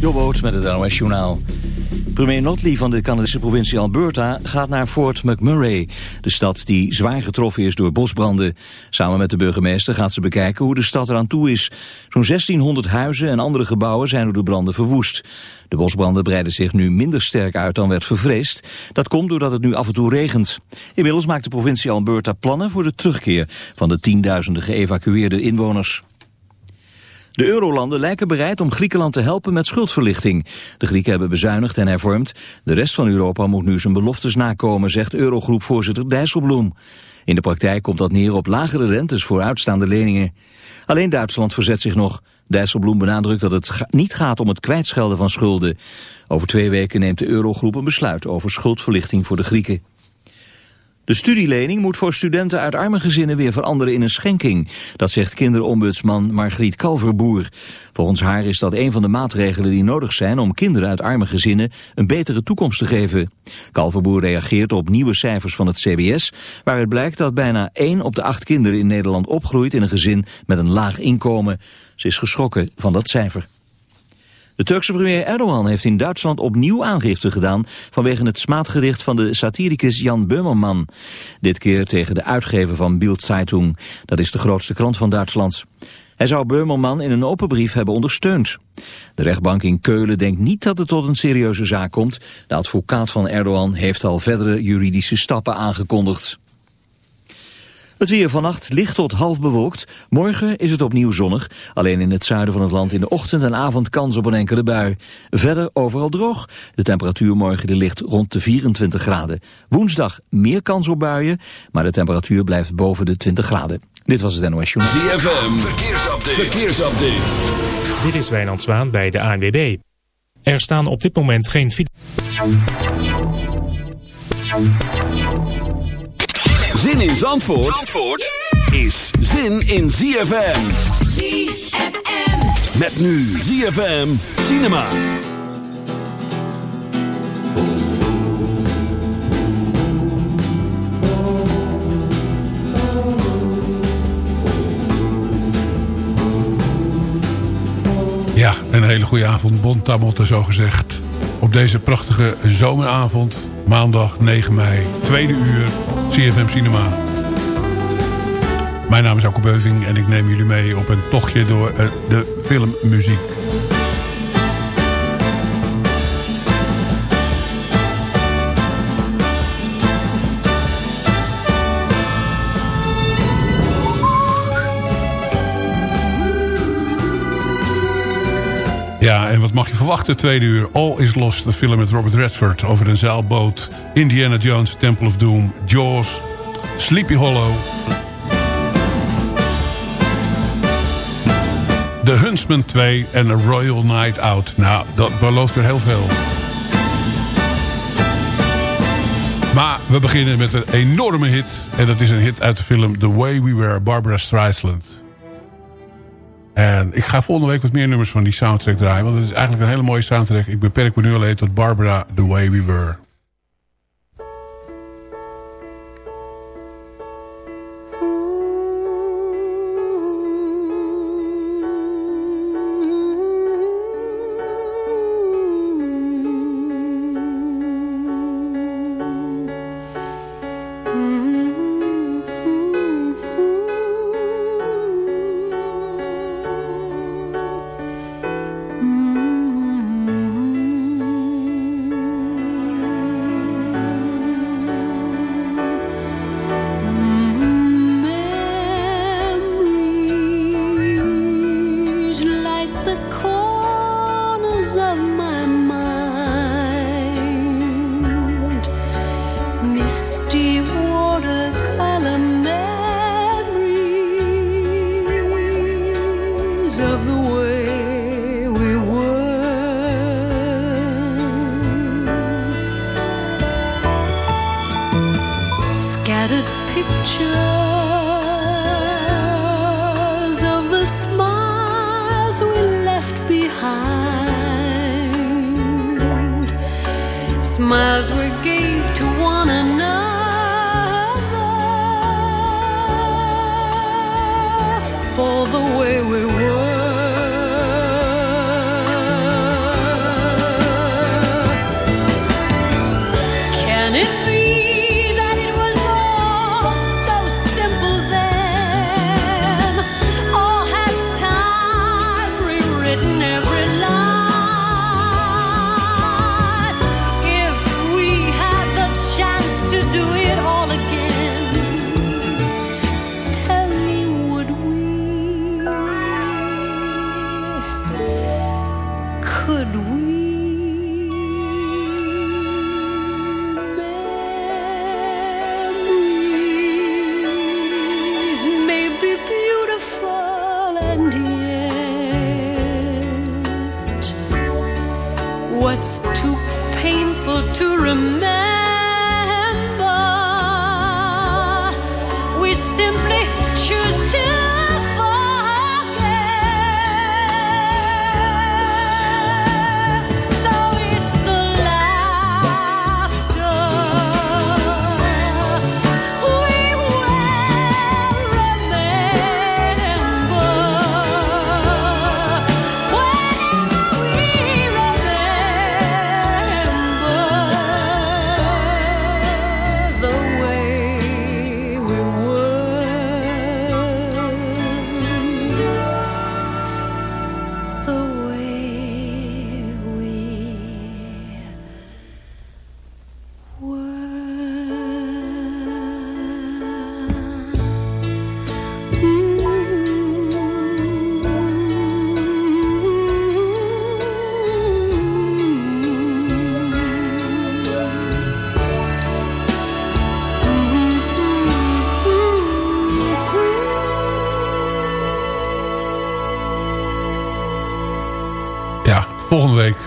Jobboot met het NOS Journaal. Premier Notley van de Canadese provincie Alberta gaat naar Fort McMurray, de stad die zwaar getroffen is door bosbranden. Samen met de burgemeester gaat ze bekijken hoe de stad eraan toe is. Zo'n 1600 huizen en andere gebouwen zijn door de branden verwoest. De bosbranden breiden zich nu minder sterk uit dan werd vervreesd. Dat komt doordat het nu af en toe regent. Inmiddels maakt de provincie Alberta plannen voor de terugkeer van de tienduizenden geëvacueerde inwoners. De eurolanden lijken bereid om Griekenland te helpen met schuldverlichting. De Grieken hebben bezuinigd en hervormd. De rest van Europa moet nu zijn beloftes nakomen, zegt Eurogroepvoorzitter Dijsselbloem. In de praktijk komt dat neer op lagere rentes voor uitstaande leningen. Alleen Duitsland verzet zich nog. Dijsselbloem benadrukt dat het niet gaat om het kwijtschelden van schulden. Over twee weken neemt de Eurogroep een besluit over schuldverlichting voor de Grieken. De studielening moet voor studenten uit arme gezinnen weer veranderen in een schenking. Dat zegt kinderombudsman Margriet Kalverboer. Volgens haar is dat een van de maatregelen die nodig zijn om kinderen uit arme gezinnen een betere toekomst te geven. Kalverboer reageert op nieuwe cijfers van het CBS, waaruit blijkt dat bijna 1 op de 8 kinderen in Nederland opgroeit in een gezin met een laag inkomen. Ze is geschrokken van dat cijfer. De Turkse premier Erdogan heeft in Duitsland opnieuw aangifte gedaan vanwege het smaadgericht van de satiricus Jan Böhmermann. Dit keer tegen de uitgever van Bild Zeitung. Dat is de grootste krant van Duitsland. Hij zou Böhmermann in een open brief hebben ondersteund. De rechtbank in Keulen denkt niet dat het tot een serieuze zaak komt. De advocaat van Erdogan heeft al verdere juridische stappen aangekondigd. Het weer vannacht licht tot half bewolkt. Morgen is het opnieuw zonnig. Alleen in het zuiden van het land in de ochtend en avond kans op een enkele bui. Verder overal droog. De temperatuur morgen ligt rond de 24 graden. Woensdag meer kans op buien, maar de temperatuur blijft boven de 20 graden. Dit was het NOS Journal. ZFM, verkeersupdate. verkeersupdate. Dit is Wijnand Zwaan bij de ANWB. Er staan op dit moment geen... Zin in Zandvoort, Zandvoort is zin in ZFM. ZFM. Met nu ZFM Cinema. Ja, een hele goede avond, Bon Tamotte zo gezegd. Op deze prachtige zomeravond, maandag 9 mei, tweede uur, CFM Cinema. Mijn naam is Alko Beuving en ik neem jullie mee op een tochtje door eh, de filmmuziek. Ja, en wat mag je verwachten? Tweede uur. All is Lost, de film met Robert Redford... over een zeilboot. Indiana Jones, Temple of Doom. Jaws. Sleepy Hollow. The Huntsman 2 en A Royal Night Out. Nou, dat belooft weer heel veel. Maar we beginnen met een enorme hit. En dat is een hit uit de film The Way We Were, Barbara Streisand. En ik ga volgende week wat meer nummers van die soundtrack draaien. Want het is eigenlijk een hele mooie soundtrack. Ik beperk me nu alleen tot Barbara, The Way We Were.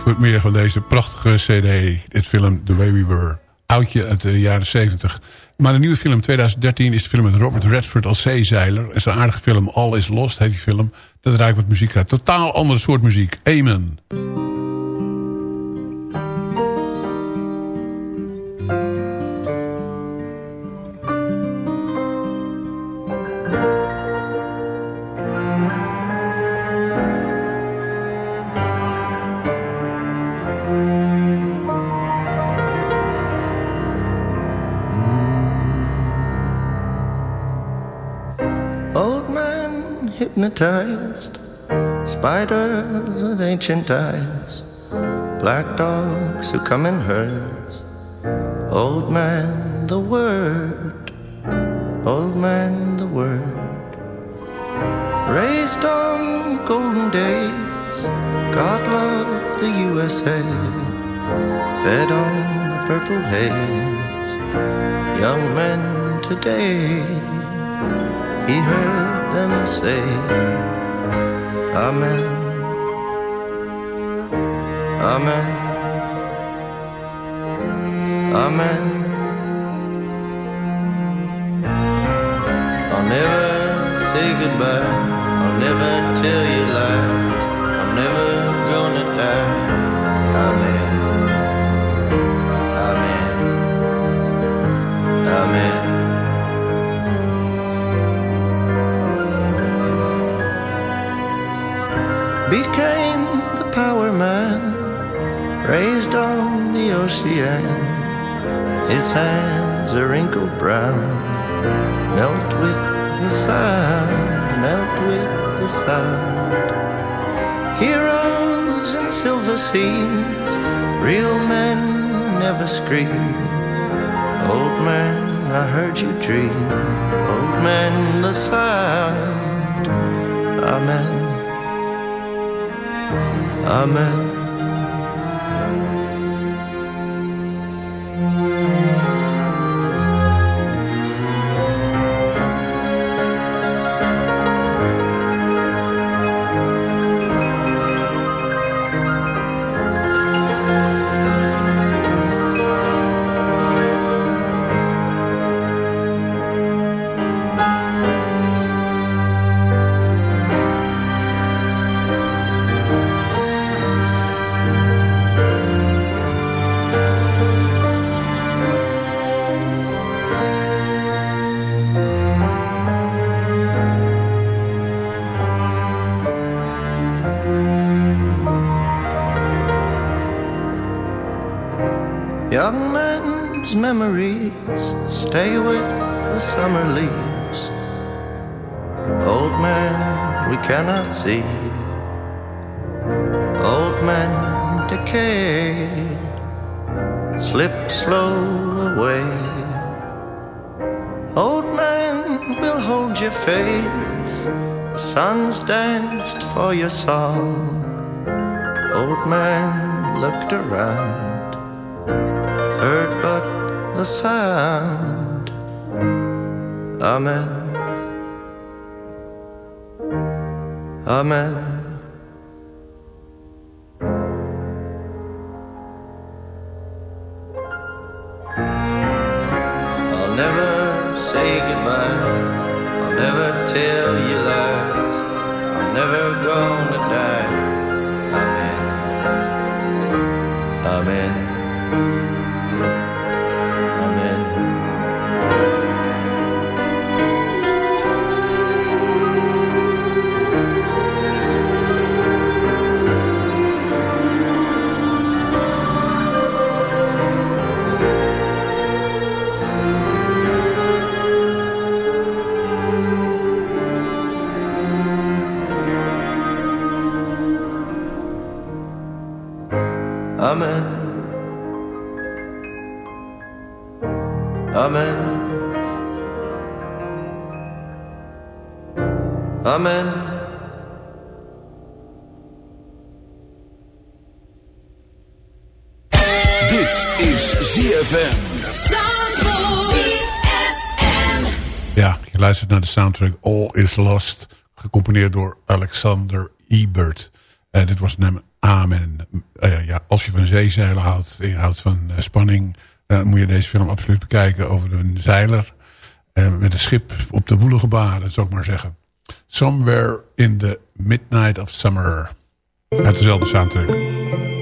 Wordt meer van deze prachtige cd. Het film The Way We Were. Oudje uit de jaren 70. Maar de nieuwe film 2013 is de film met Robert Redford als zeezeiler. En zijn aardige film All Is Lost heet die film. Dat draait wat muziek uit. Totaal andere soort muziek. Amen. Hypnotized, spiders with ancient eyes, black dogs who come in herds. Old man, the word, old man, the word. Raised on golden days, God loved the USA, fed on the purple haze. Young men today he heard them say, Amen, Amen, Amen. I'll never say goodbye, I'll never tell you the ocean. His hands are wrinkled brown, melt with the sound, melt with the sound. Heroes in silver scenes, real men never scream. Old man, I heard you dream. Old man, the sound. Amen. Amen. Man's memories stay with the summer leaves. Old man, we cannot see. Old man decay, slip slow away. Old man will hold your face. The sun's danced for your song. Old man looked around, the sound. Amen. Amen. Soundtrack All Is Lost. Gecomponeerd door Alexander Ebert. Uh, dit was nummer Amen. Uh, ja, als je van zeezeilen houdt en houdt van uh, spanning... moet je deze film absoluut bekijken over een zeiler... met een schip op de woelige baren, zou ik maar zeggen. Somewhere in the Midnight of Summer. Uit dezelfde soundtrack.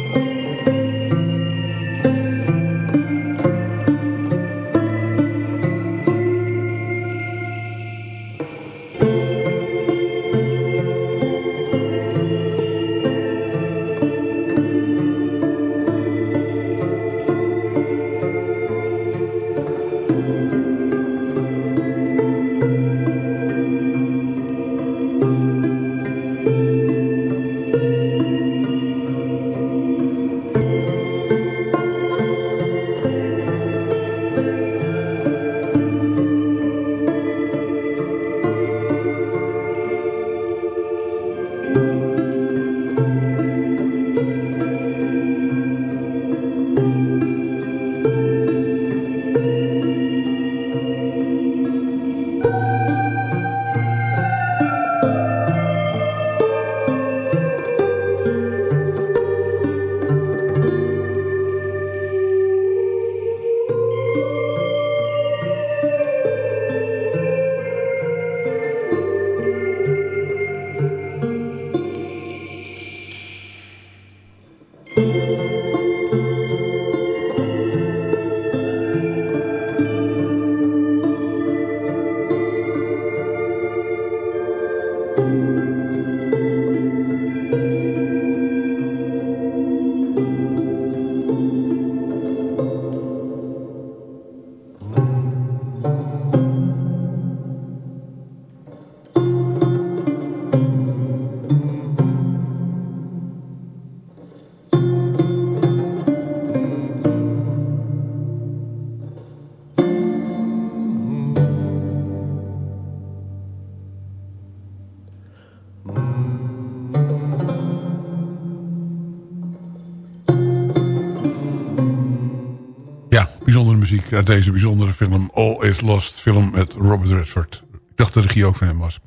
Uit deze bijzondere film. All is Lost film met Robert Redford. Ik dacht dat de regie ook van hem was.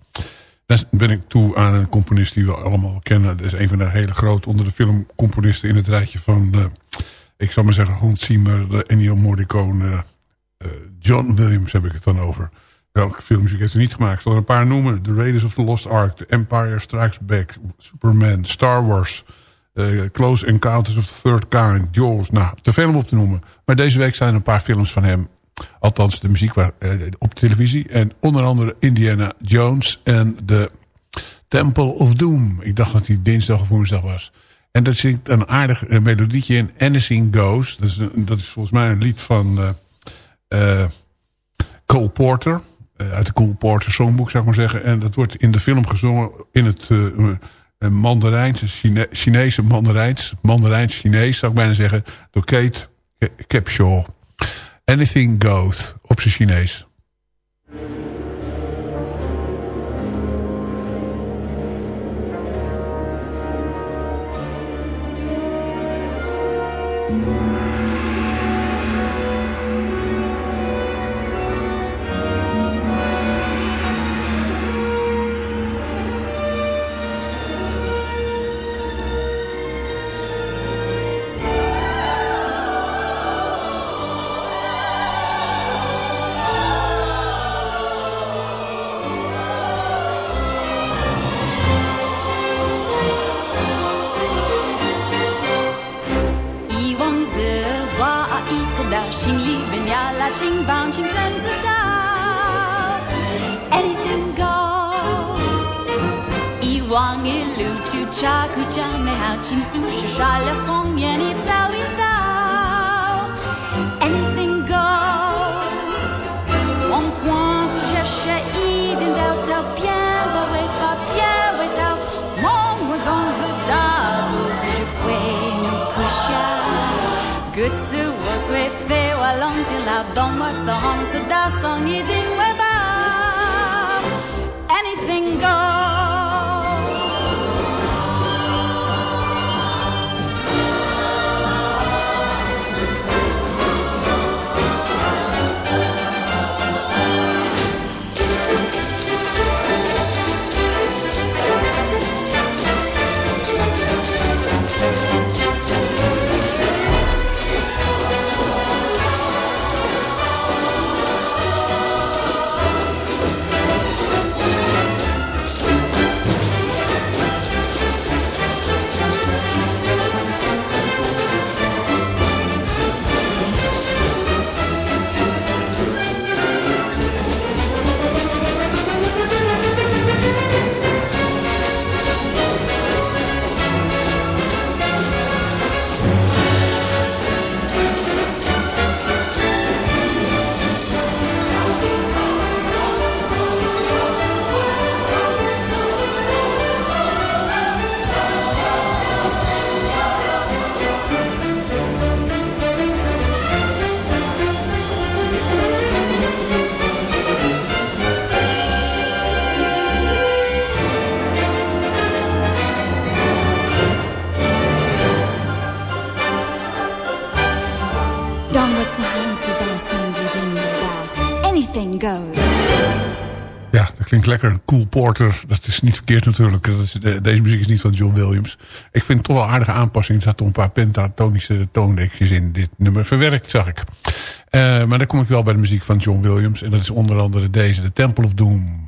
Dan ben ik toe aan een componist die we allemaal kennen. Dat is een van de hele grote onder de filmcomponisten in het rijtje van... Uh, ik zal maar zeggen Hans Zimmer, Ennio Morricone... Uh, John Williams heb ik het dan over. Welke filmmuziek heeft hij niet gemaakt? Ik zal er een paar noemen. The Raiders of the Lost Ark, The Empire Strikes Back... Superman, Star Wars... Uh, Close Encounters of the Third Kind, Jaws. Nou, te veel om op te noemen. Maar deze week zijn er een paar films van hem. Althans, de muziek waar, uh, op televisie. En onder andere Indiana Jones en de Temple of Doom. Ik dacht dat die dinsdag of woensdag was. En dat zit een aardig uh, melodietje in. Anything Goes. Dat is, dat is volgens mij een lied van Cole Porter. uit de Cole Porter Songbook, zou ik maar zeggen. En dat wordt in de film gezongen in het een Mandarijnse, Chine Chinese Mandarijns, Mandarijns Chinees zou ik bijna zeggen, door Kate Capshaw. Anything Goes op zijn Chinees. Lekker. Een cool porter. Dat is niet verkeerd natuurlijk. Dat deze muziek is niet van John Williams. Ik vind het toch wel een aardige aanpassing. Er zaten een paar pentatonische toondekjes in dit nummer verwerkt, zag ik. Uh, maar dan kom ik wel bij de muziek van John Williams. En dat is onder andere deze, The Temple of Doom.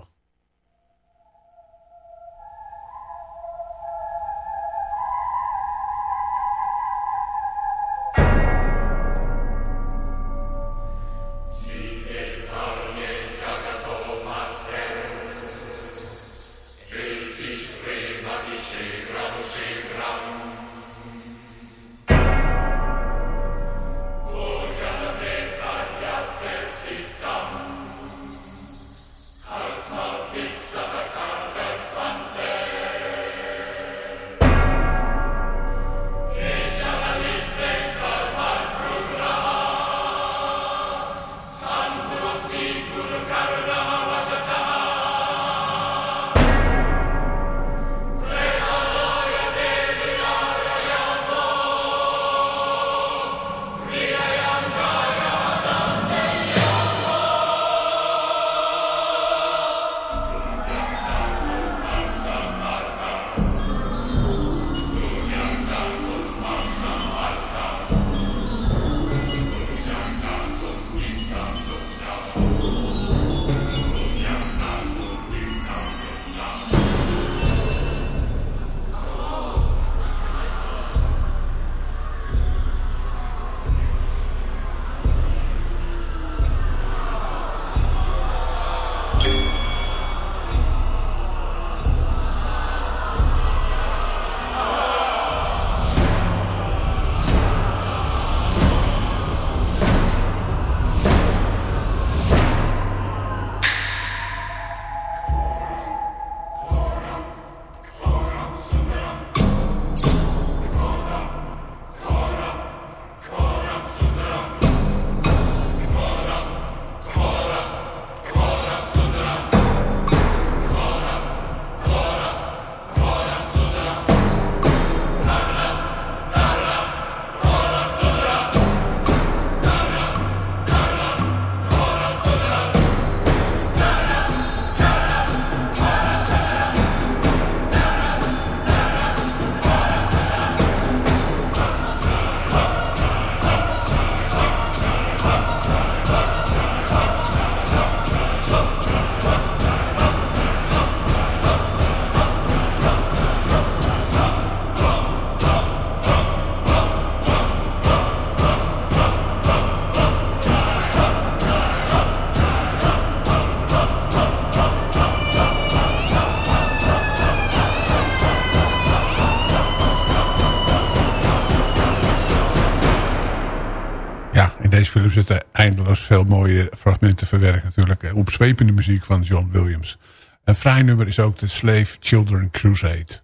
Film zitten eindeloos veel mooie fragmenten verwerkt natuurlijk. Opzwepende muziek van John Williams. Een fraai nummer is ook de Slave Children Crusade.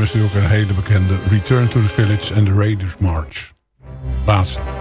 Nummer natuurlijk een hele bekende Return to the Village and the Raiders March. Laatste.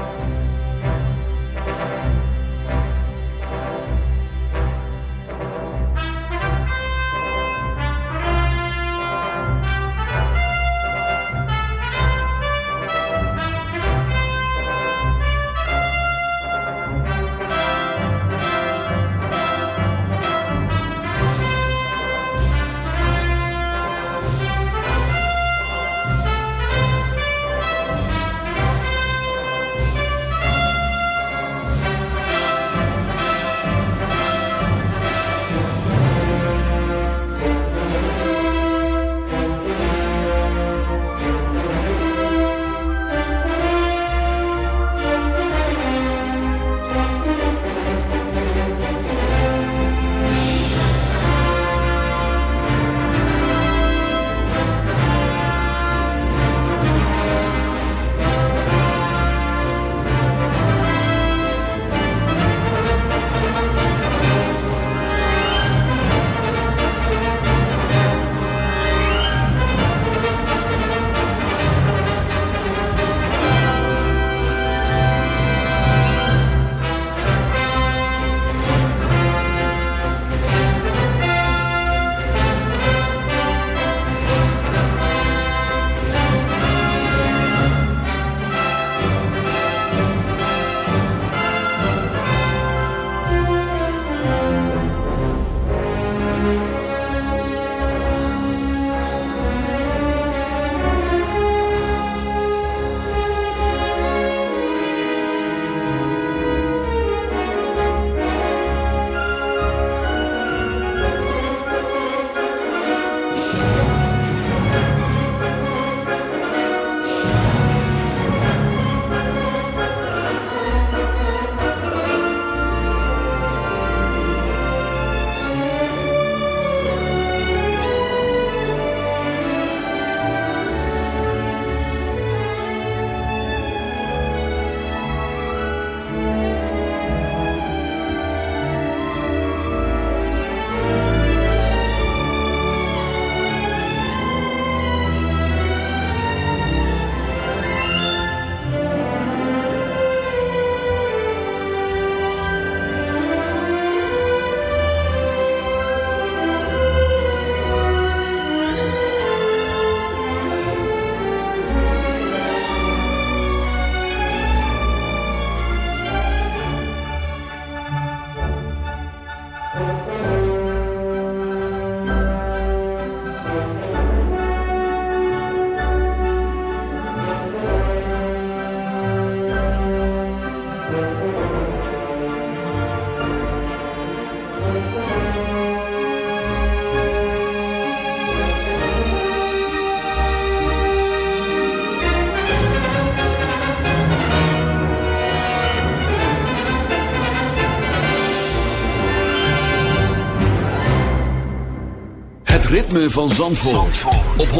Van Zandvoort, op 106.9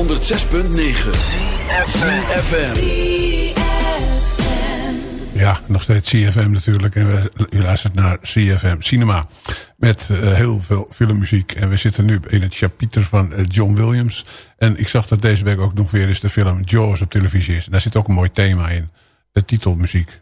FM. Ja, nog steeds CFM natuurlijk. En we, u luistert naar CFM Cinema. Met uh, heel veel filmmuziek. En we zitten nu in het chapiter van uh, John Williams. En ik zag dat deze week ook nog weer eens de film Jaws op televisie is. Daar zit ook een mooi thema in. De titelmuziek.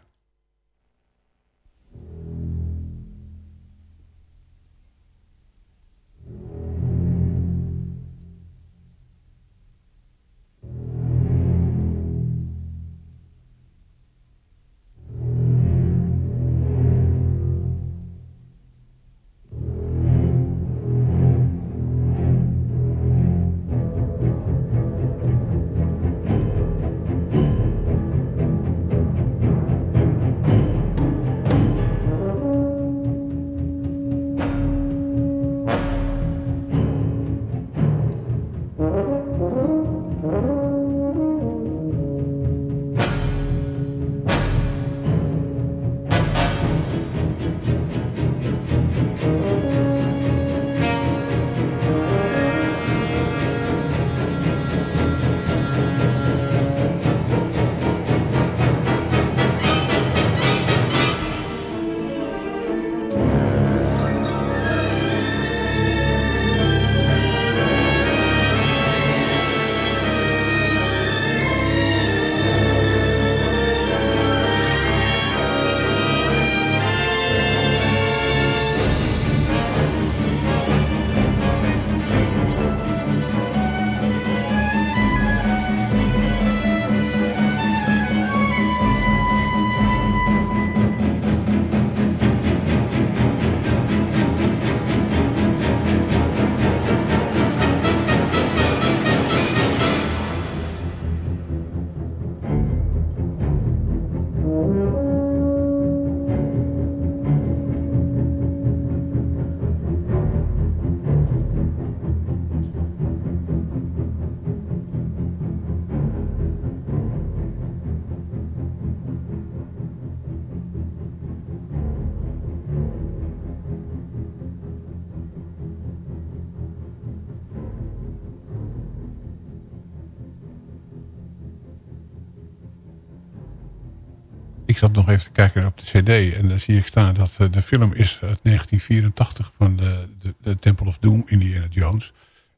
Cd. En dan zie ik staan dat uh, de film is uit 1984 van de, de, Temple of Doom, Indiana Jones.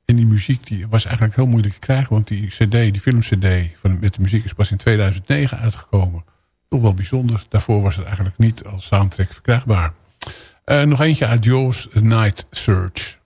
En die muziek die was eigenlijk heel moeilijk te krijgen. Want die cd, die filmcd van, met de muziek is pas in 2009 uitgekomen. Toch wel bijzonder. Daarvoor was het eigenlijk niet als soundtrack verkrijgbaar. Uh, nog eentje uit Joe's Night Search.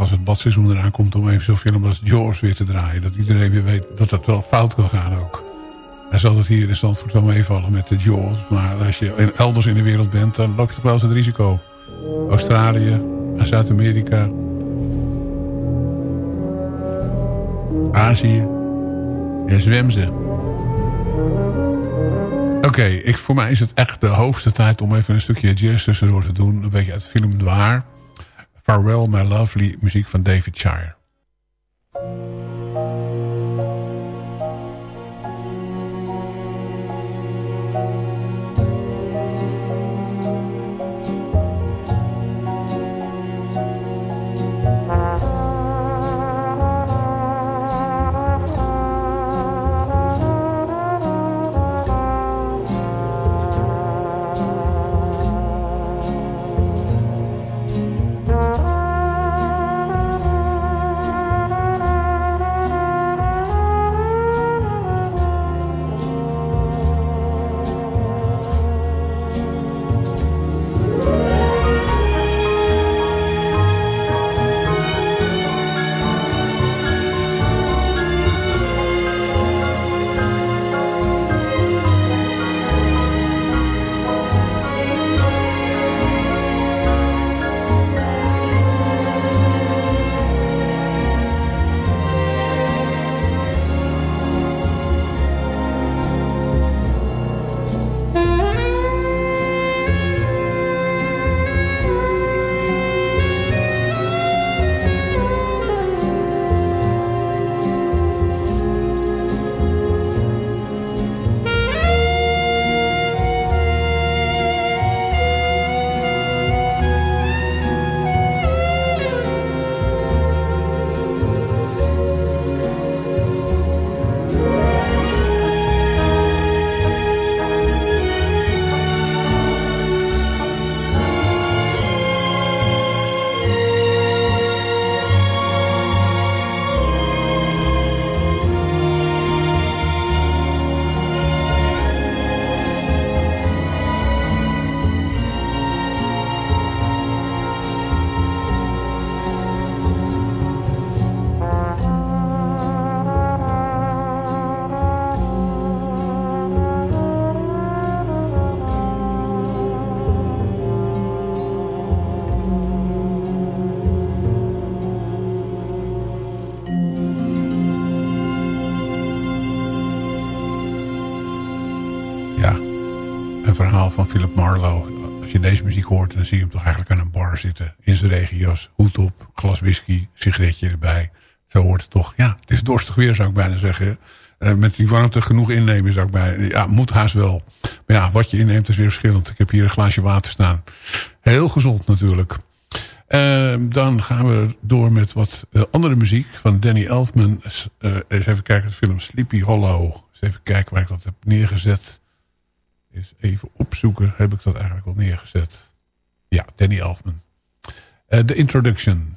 Als het badseizoen eraan komt... om even zo'n film als Jaws weer te draaien. Dat iedereen weer weet dat dat wel fout kan gaan ook. Hij zal het hier in Zandvoort wel meevallen met de Jaws. Maar als je elders in de wereld bent, dan loop je toch wel eens het risico. Australië, Zuid-Amerika... Azië. Ja, zwem ze. Oké, ik voor mij is het echt de hoogste tijd om even een stukje jazz tussendoor te doen. Een beetje uit film Dwaar. Farewell My Lovely, muziek van David Shire. Van Philip Marlowe. Als je deze muziek hoort, dan zie je hem toch eigenlijk aan een bar zitten. In zijn regenjas, hoed op, glas whisky, sigaretje erbij. Zo hoort het toch. Ja, het is dorstig weer zou ik bijna zeggen. Uh, met die warmte genoeg innemen zou ik bijna... Ja, moet haast wel. Maar ja, wat je inneemt is weer verschillend. Ik heb hier een glaasje water staan. Heel gezond natuurlijk. Uh, dan gaan we door met wat uh, andere muziek van Danny Elfman. eens even kijken de film Sleepy Hollow. Eens even kijken waar ik dat heb neergezet eens even opzoeken. Heb ik dat eigenlijk al neergezet? Ja, Danny Elfman. De uh, introduction.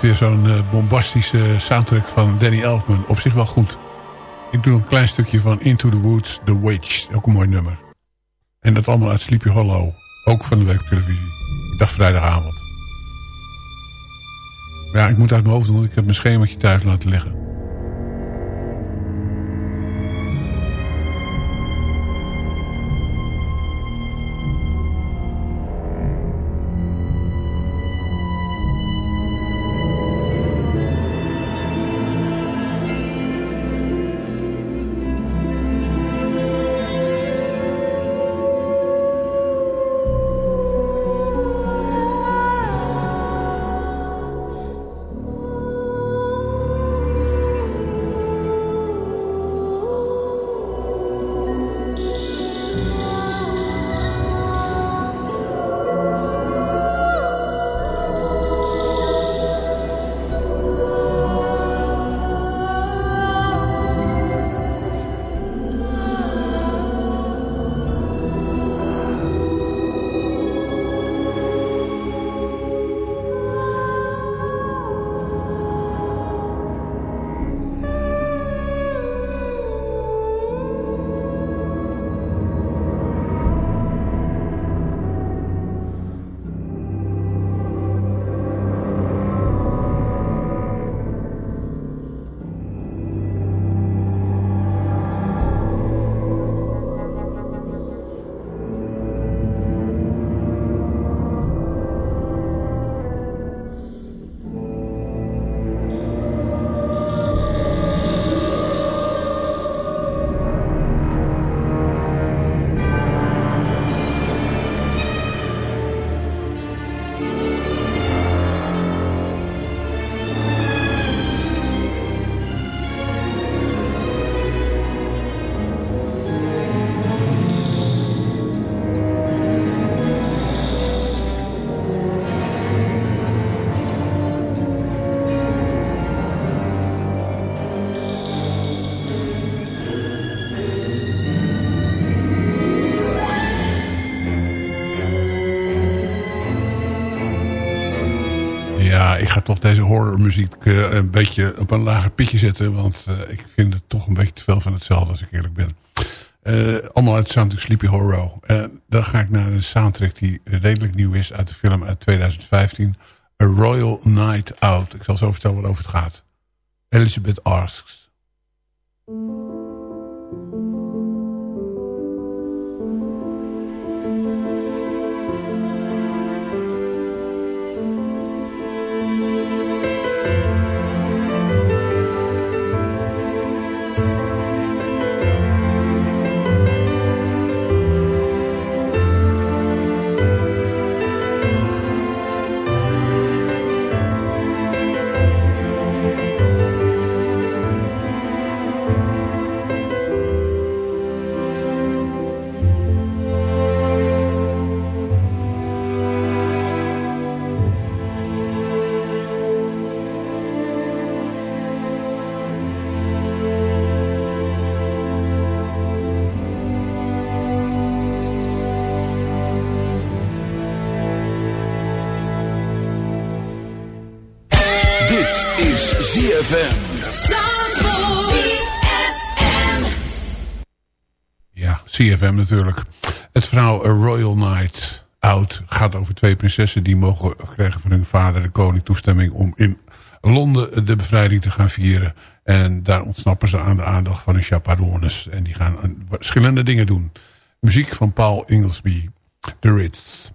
Weer zo'n eh, bombastische soundtrack van Danny Elfman. Op zich wel goed. Ik doe een klein stukje van Into the Woods, The Witch. Ook een mooi nummer. En dat allemaal uit Sleepy Hollow. Ook van de week op televisie. Ik dacht vrijdagavond. Ja, ik moet uit mijn hoofd doen, want ik heb mijn schemaatje thuis laten liggen. Toch deze horrormuziek uh, een beetje op een lager pitje zetten. Want uh, ik vind het toch een beetje te veel van hetzelfde als ik eerlijk ben. Uh, allemaal uit de soundtrack Sleepy Horror. dan ga ik naar een soundtrack die redelijk nieuw is uit de film uit 2015. A Royal Night Out. Ik zal zo vertellen waarover het gaat. Elizabeth Asks. CFM natuurlijk. Het verhaal A Royal Night Out gaat over twee prinsessen... die mogen krijgen van hun vader de koning toestemming... om in Londen de bevrijding te gaan vieren. En daar ontsnappen ze aan de aandacht van hun chaperones. En die gaan verschillende dingen doen. Muziek van Paul Inglesby, The Ritz.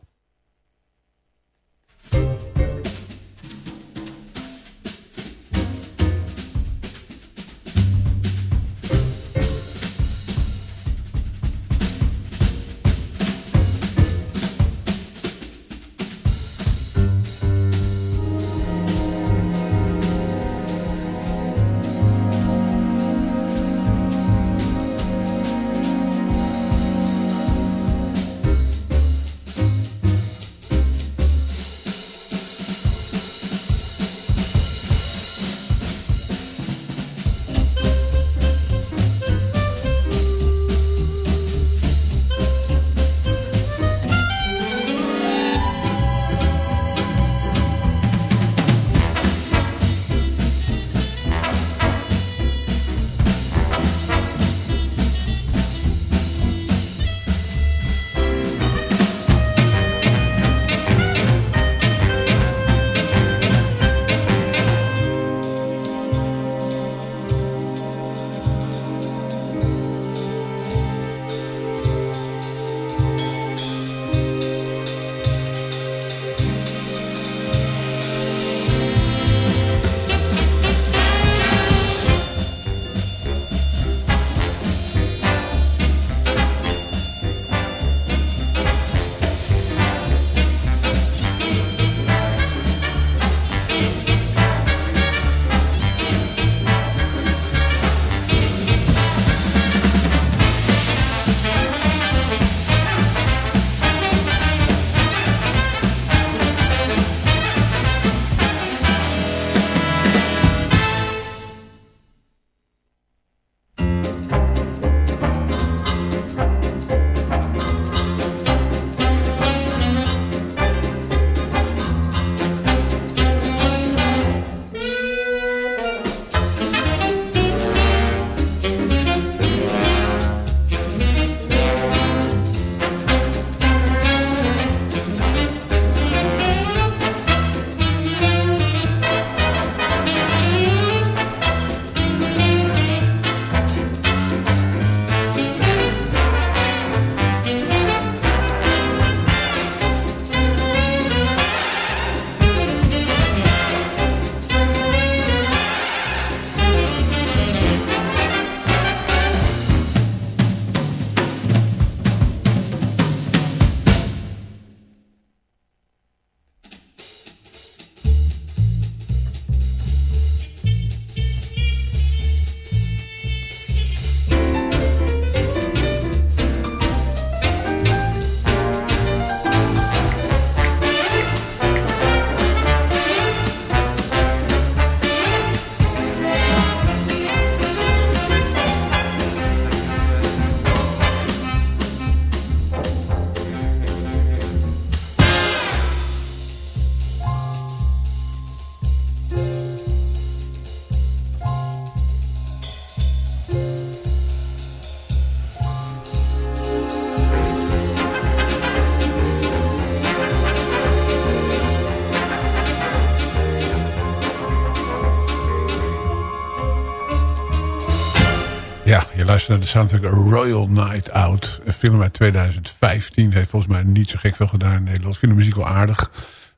Naar de soundtrack Royal Night Out. Een film uit 2015. Heeft volgens mij niet zo gek veel gedaan in Nederland. Ik vind de muziek wel aardig.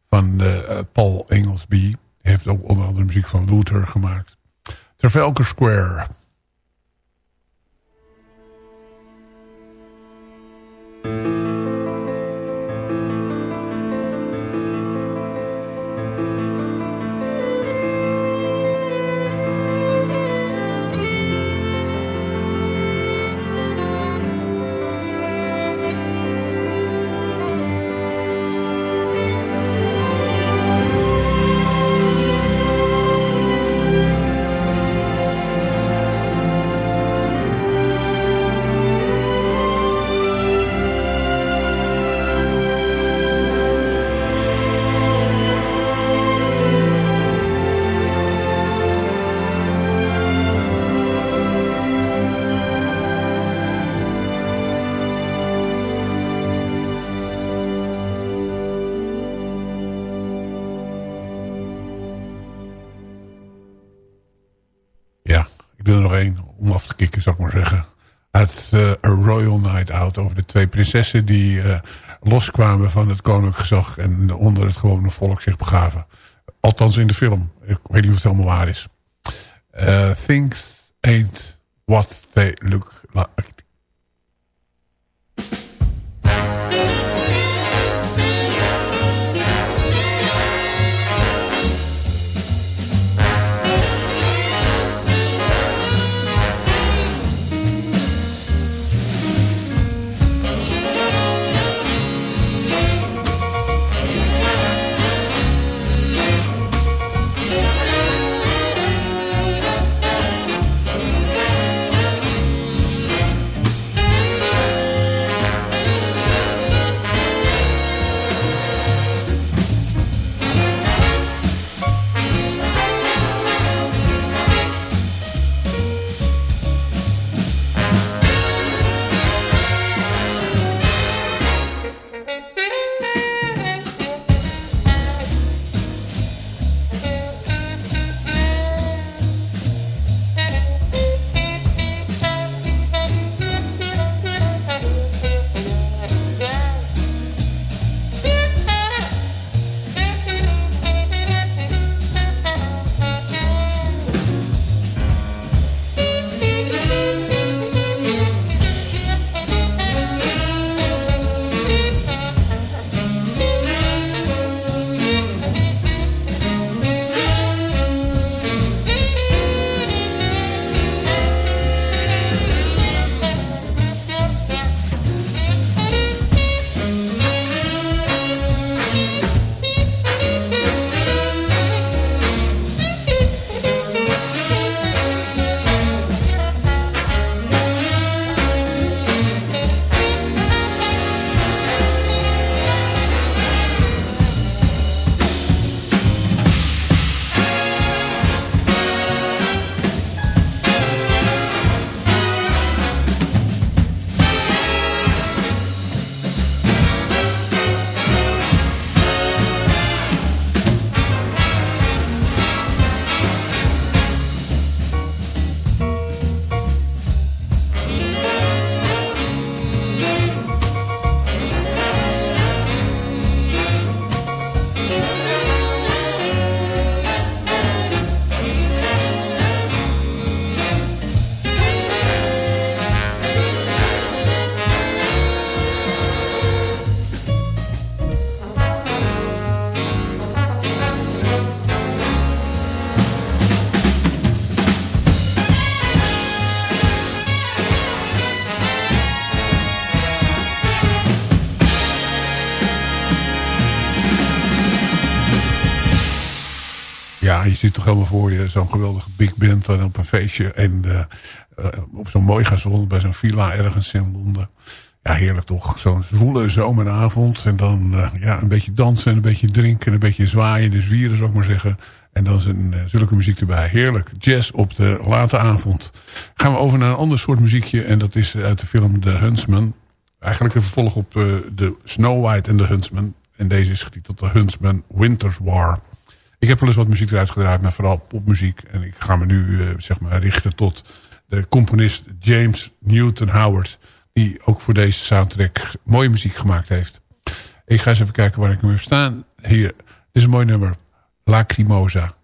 Van uh, Paul. Hij heeft ook onder andere muziek van Luther gemaakt. Trafalgar Square. Zou ik maar zeggen. Uit uh, A Royal Night Out over de twee prinsessen die uh, loskwamen van het koninklijk gezag en onder het gewone volk zich begaven. Althans in de film. Ik weet niet of het helemaal waar is. Uh, things ain't what they look like. Helemaal voor je zo'n geweldige big band dan op een feestje. En uh, uh, op zo'n mooi gazon bij zo'n villa ergens in Londen. Ja, heerlijk toch. Zo'n zwoele zomeravond. En dan uh, ja, een beetje dansen en een beetje drinken. En een beetje zwaaien, dus zwieren zou ik maar zeggen. En dan een, zulke muziek erbij. Heerlijk. Jazz op de late avond. Gaan we over naar een ander soort muziekje. En dat is uit de film The Huntsman. Eigenlijk een vervolg op de Snow White en The Huntsman. En deze is getiteld The Huntsman Winter's War. Ik heb wel eens wat muziek eruit gedraaid, maar vooral popmuziek. En ik ga me nu uh, zeg maar richten tot de componist James Newton Howard. Die ook voor deze soundtrack mooie muziek gemaakt heeft. Ik ga eens even kijken waar ik hem heb staan. Hier, is een mooi nummer. Lacrimosa.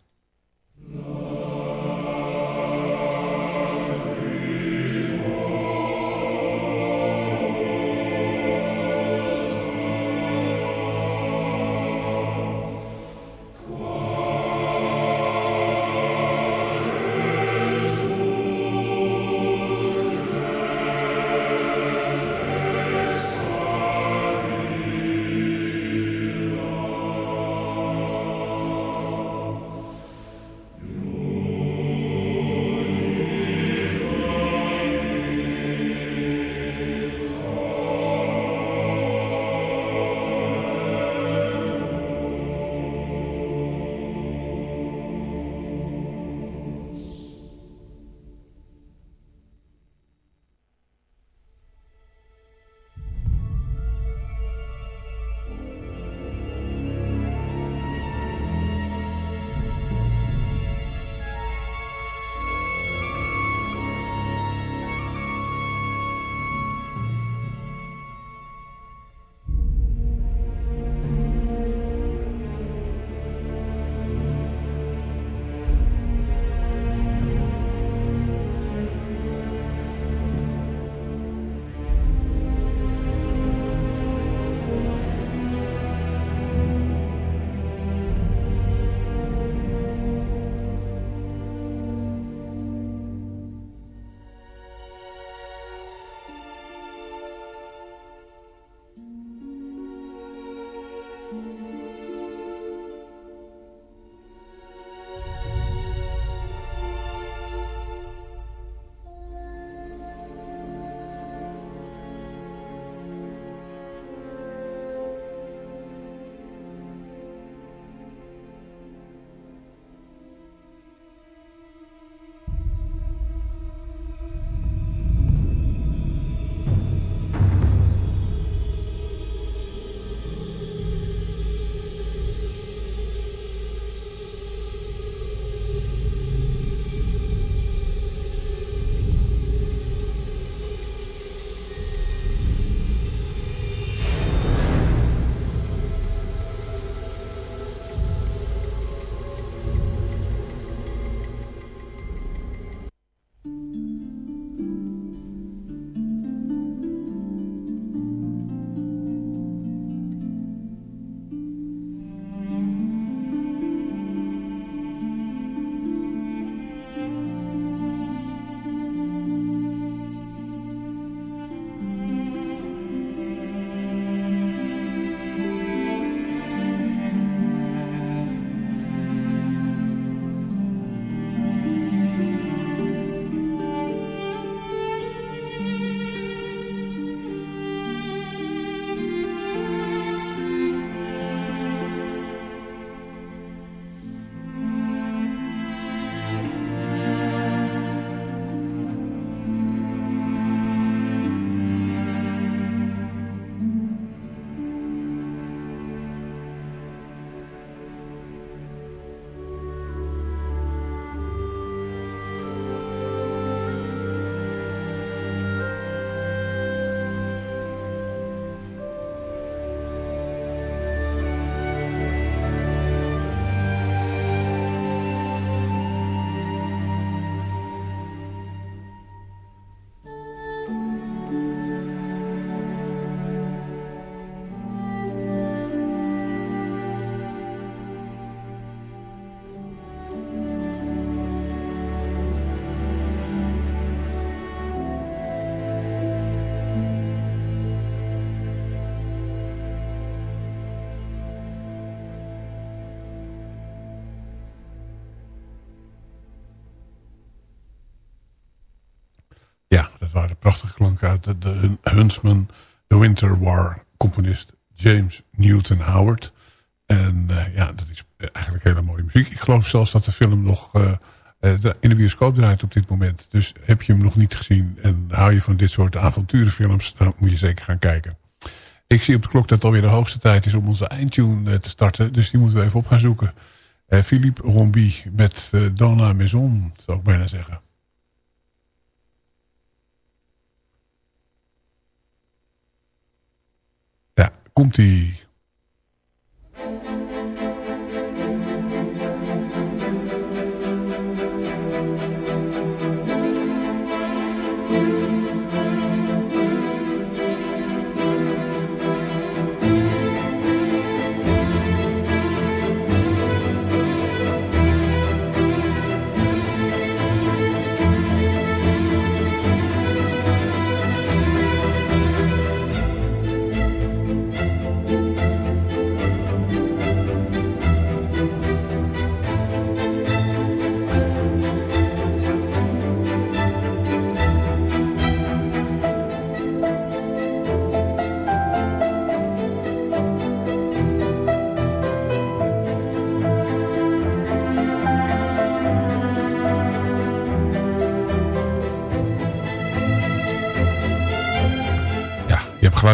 Prachtige klanken uit de, Huntsman, de Winter War componist James Newton Howard. En uh, ja, dat is eigenlijk hele mooie muziek. Ik geloof zelfs dat de film nog uh, in de bioscoop draait op dit moment. Dus heb je hem nog niet gezien en hou je van dit soort avonturenfilms, dan moet je zeker gaan kijken. Ik zie op de klok dat het alweer de hoogste tijd is om onze eindtune te starten. Dus die moeten we even op gaan zoeken. Philippe Rombi met Donna Maison, zou ik bijna zeggen. Komt-ie.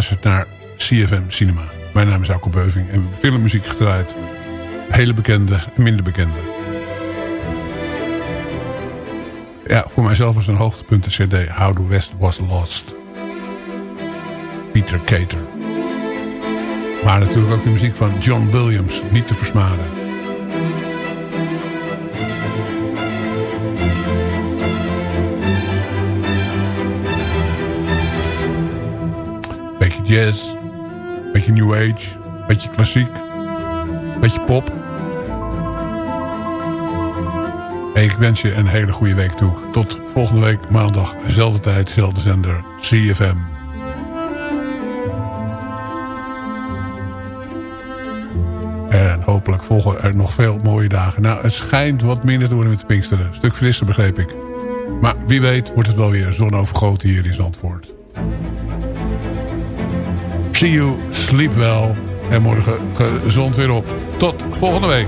Geluisterd naar CFM Cinema. Mijn naam is Alko Beuving en filmmuziek gedraaid. Hele bekende en minder bekende. Ja, voor mijzelf was een hoogtepunt de cd How the West Was Lost. Peter Cater. Maar natuurlijk ook de muziek van John Williams, niet te versmaden. Jazz, beetje new age, beetje klassiek, beetje pop. Hey, ik wens je een hele goede week toe. Tot volgende week maandag, dezelfde tijd, dezelfde zender, CFM. En hopelijk volgen er nog veel mooie dagen. Nou, het schijnt wat minder te worden met de Pinksteren. Een stuk frisser, begreep ik. Maar wie weet wordt het wel weer zonovergoten hier in Zandvoort. See you, sleep wel. En morgen gezond weer op. Tot volgende week.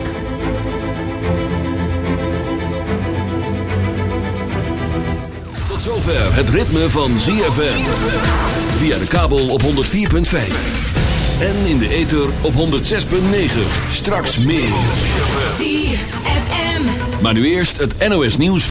Tot zover het ritme van ZFM. Via de kabel op 104.5. En in de ether op 106.9. Straks meer. ZFM. Maar nu eerst het NOS nieuws.